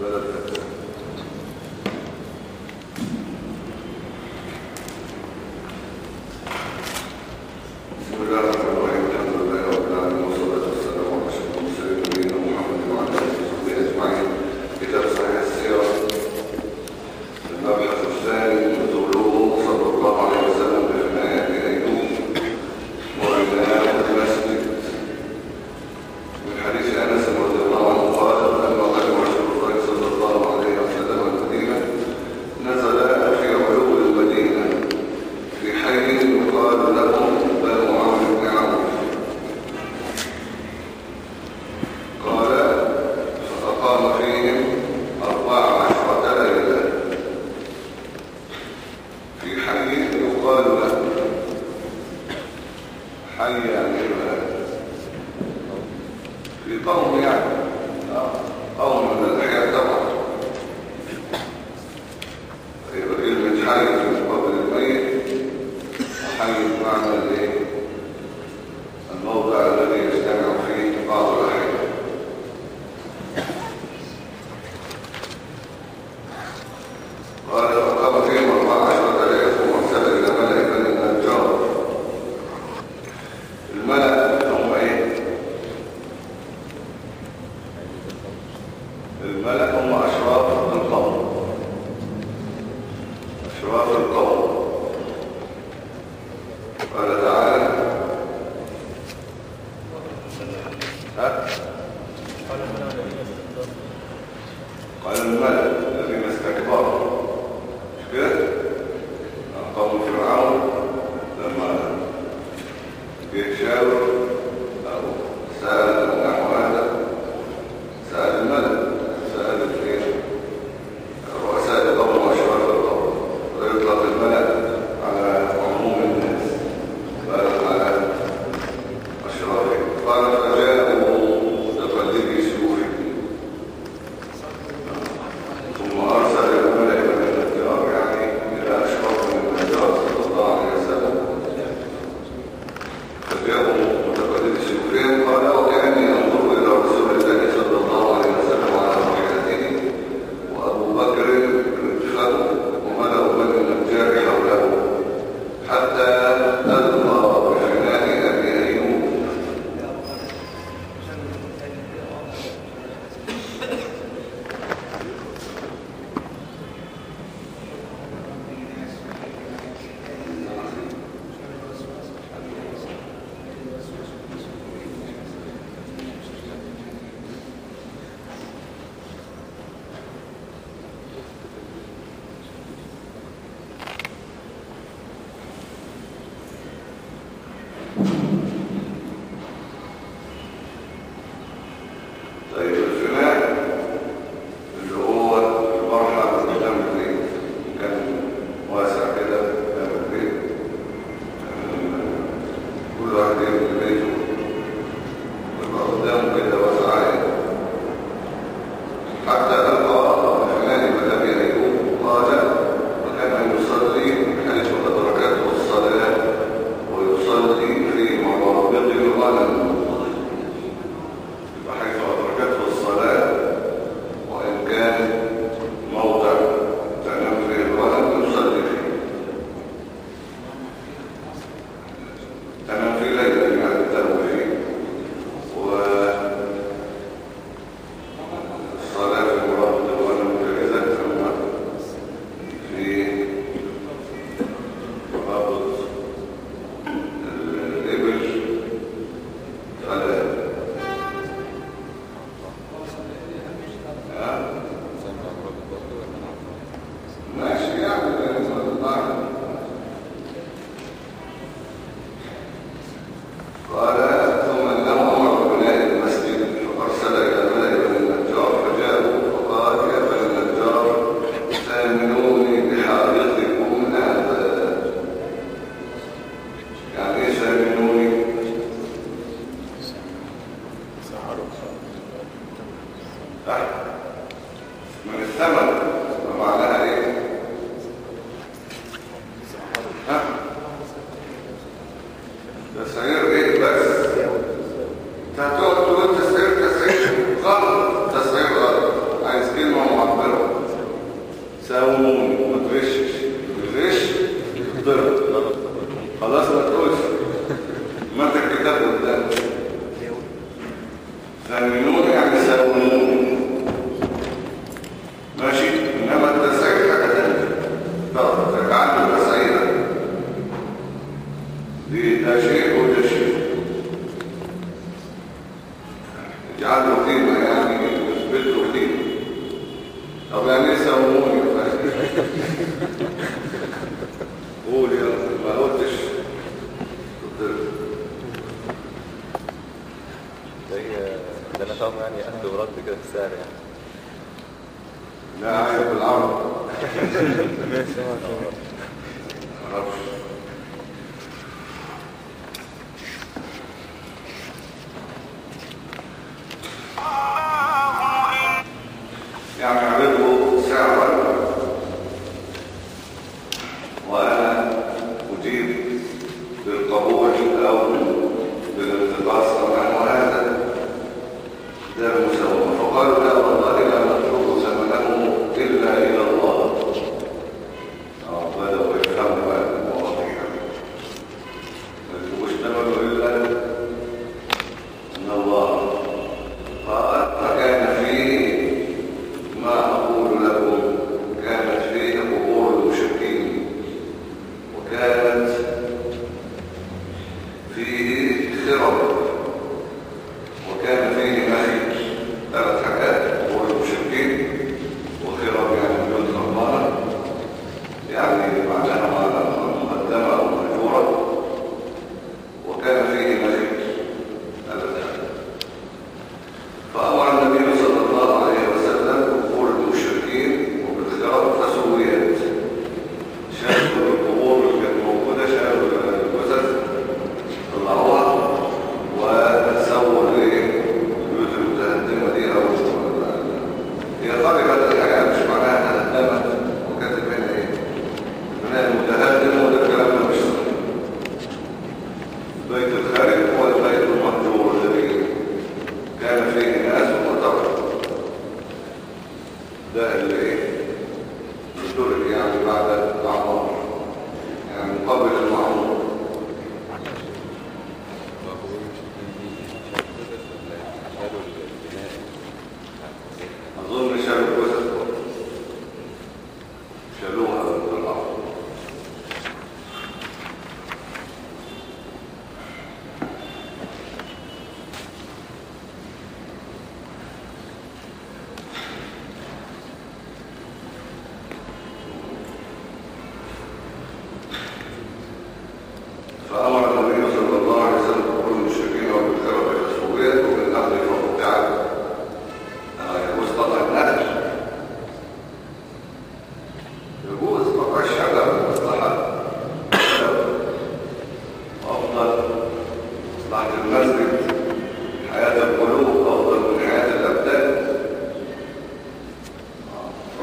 Obrigado.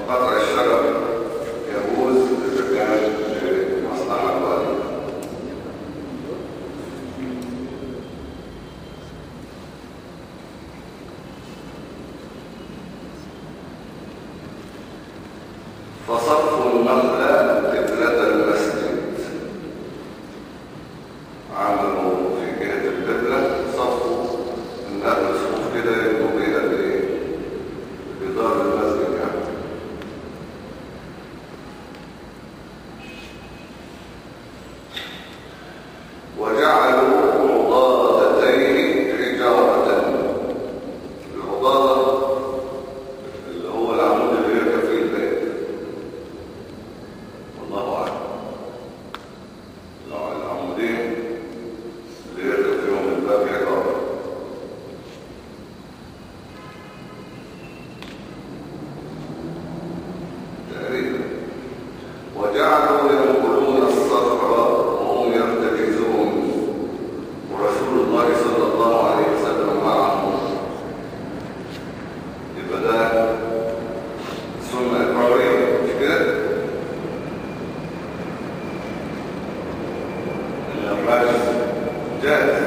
va Yeah.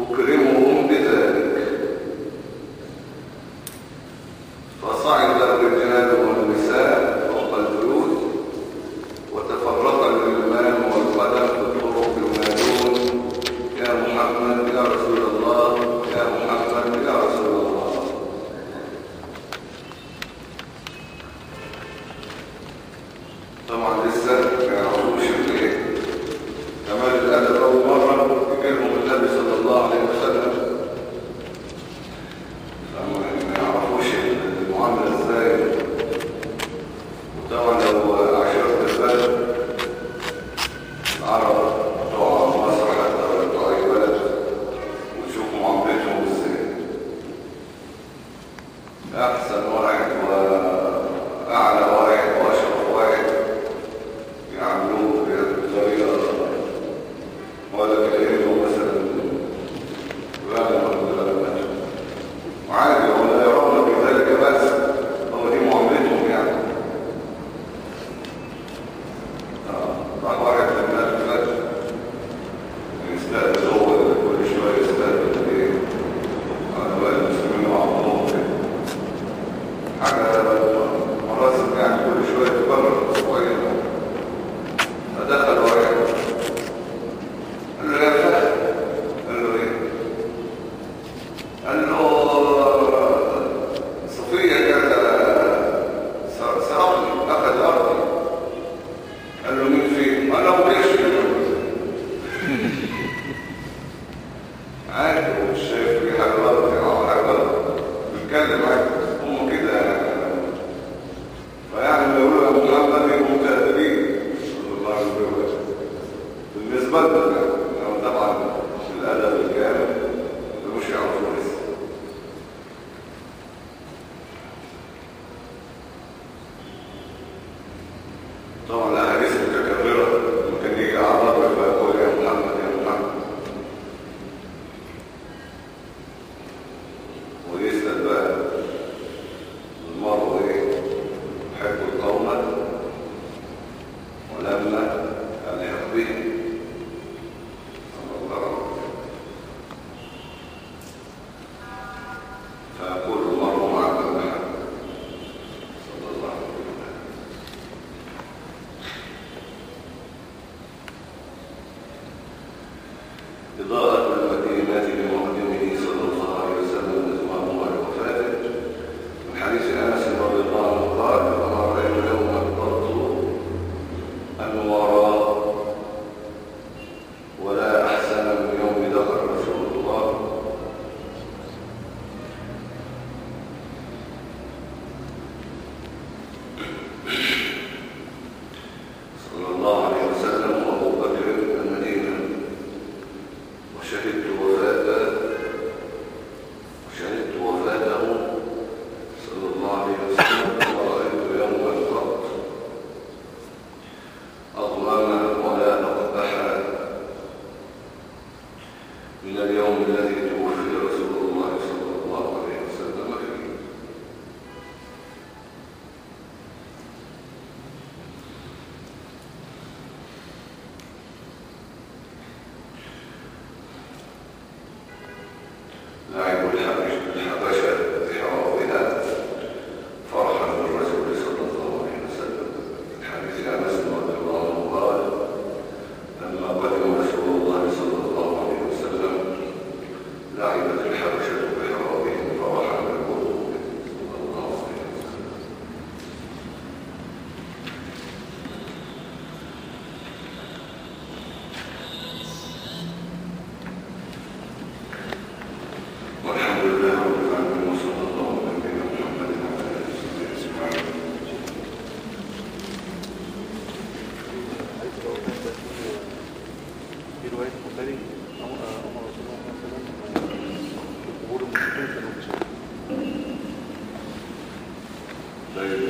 o Grêmio uh, selvática They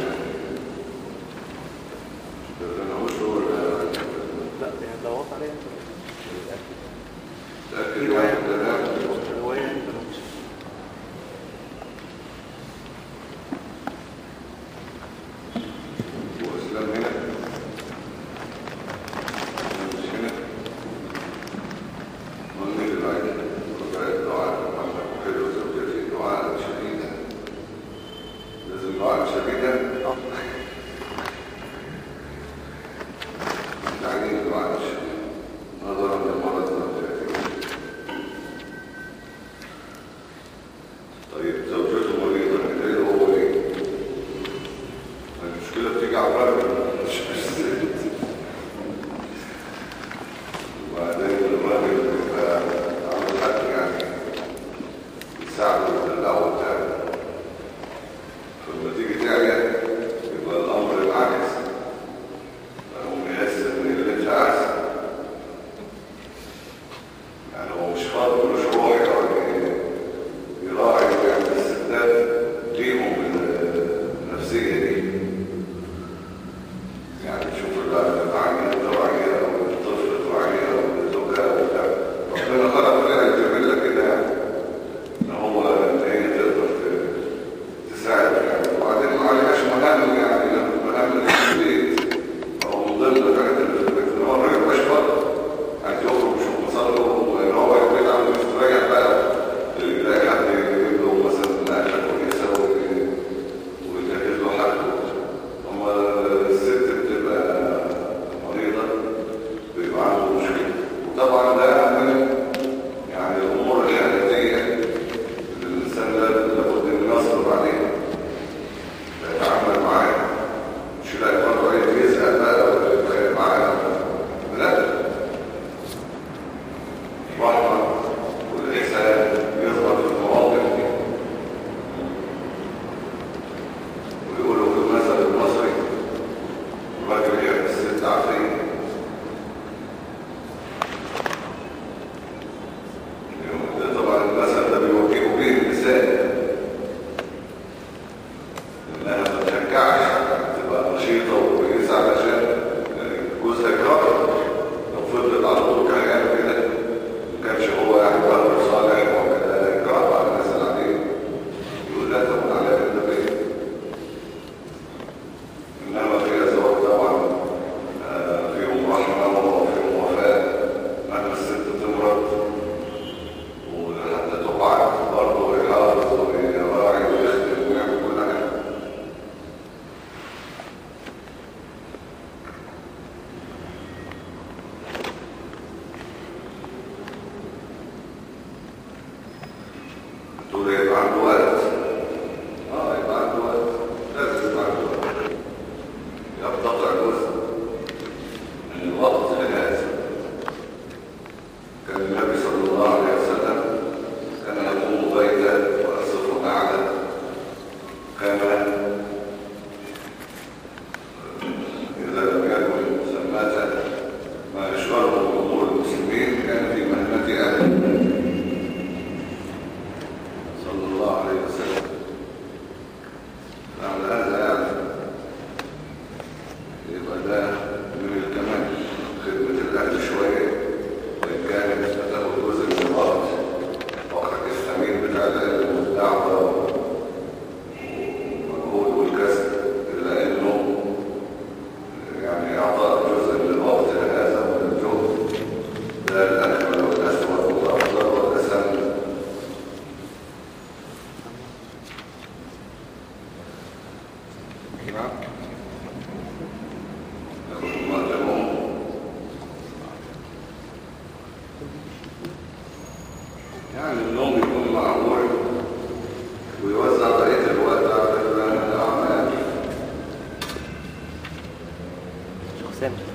الجنة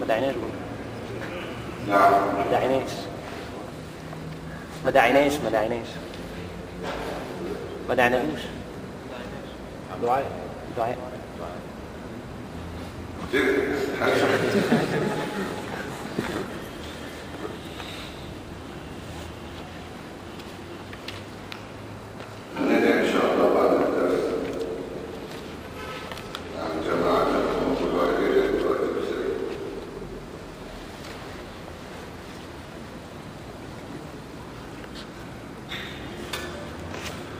ما دعيناش ما دعيناش ما دعيناش ما دعيناش ما دعيناش دعاء. دعاء.